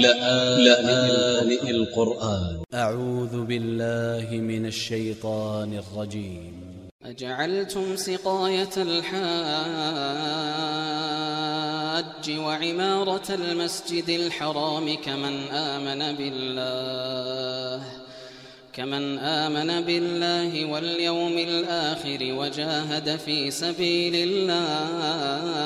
لآن, لآن القرآن. أ ع و ذ ب ا ل ل ه من ا ل ش ي ط ا ن ا ل ج ي م أجعلتم سقاية الحاج وعمارة المسجد الحرام كمن آمن بالله كمن آمن بالله واليوم الآخر وجاهد في سبيل الله.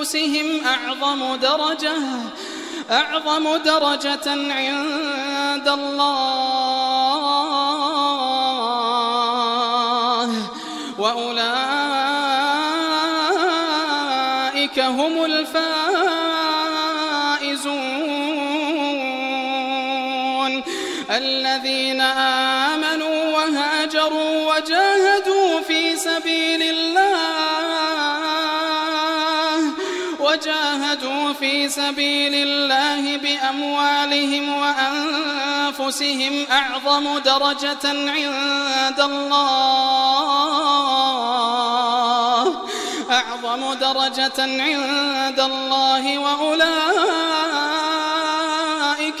أنفسهم أعظم درجة أعظم درجة عند الله. وأولئك هم الفائزون. الذين آمنوا وهاجروا وجاهدوا في سبيل وجاهدوا في سبيل الله بأموالهم وأنفسهم أعظم درجة عند الله. أعظم درجة عند الله وأولئك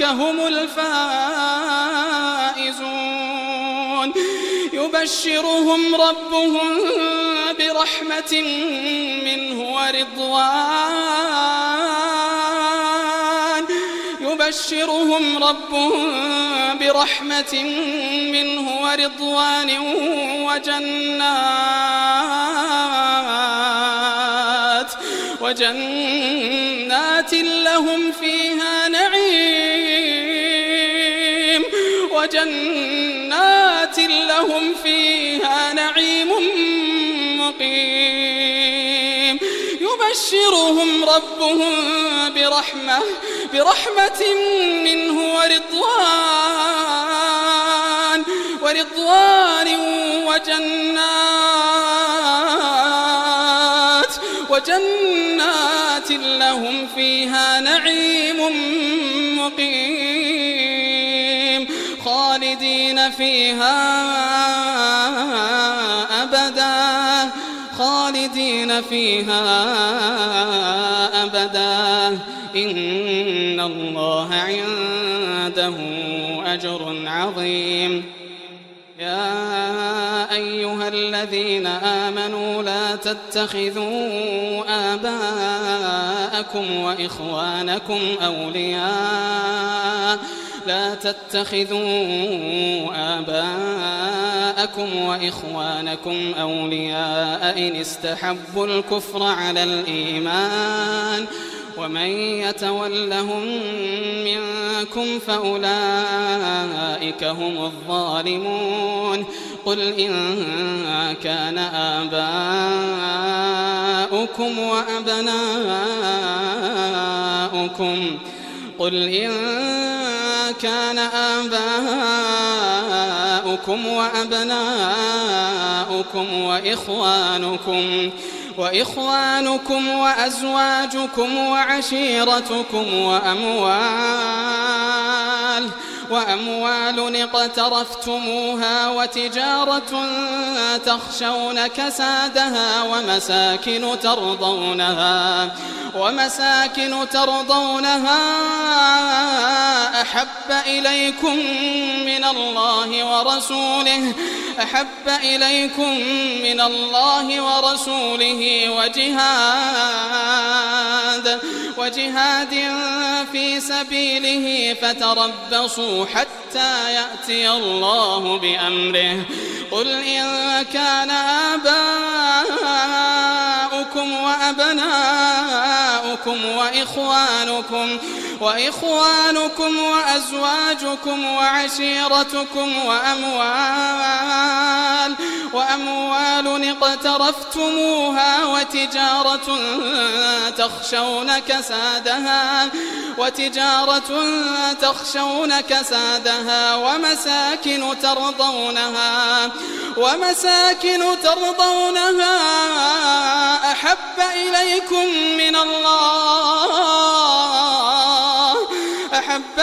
هم الفائزون. يبشرهم ربهم برحمة منه ورضوان. يبشرهم ربهم برحمة منه ورضوان وجنات. وجنات لهم فيها نعيم. وجنات لهم فيها نعيم مقيم. يبشرهم ربهم برحمة برحمة منه ورضوان ورضوان وجنات وجنات لهم فيها نعيم مقيم. خالدين فيها أبداً خالدين فيها أبدا. إن الله عنده أجر عظيم. يا أيها الذين آمنوا لا تتخذوا آباءكم وإخوانكم أولياء. لا تتخذوا آباءكم وإخوانكم أولياء إن استحبوا الكفر على الإيمان ومن يتولهم منكم فأولئك هم الظالمون قل إن كان آباؤكم وأبناؤكم قل إن كان آباؤكم وأبناؤكم وإخوانكم وإخوانكم وأزواجكم وعشيرتكم وأموال وأموال اقترفتموها وتجارة تخشون كسادها ومساكن ترضونها ومساكن ترضونها أحب إليكم من الله ورسوله أحب إليكم من الله ورسوله وجهاد وجهاد في سبيله فتربصوا حتى يأتي الله بأمره. قل إن كان آباؤكم وأبناؤكم أبناؤكم وإخوانكم وإخوانكم وأزواجكم وعشيرتكم وأموال وأموال اقترفتموها وتجارة تخشون كسادها وتجارة تخشون كسادها ومساكن ترضونها ومساكن ترضونها. أحب إليكم من الله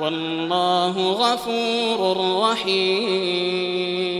والله غفور رحيم.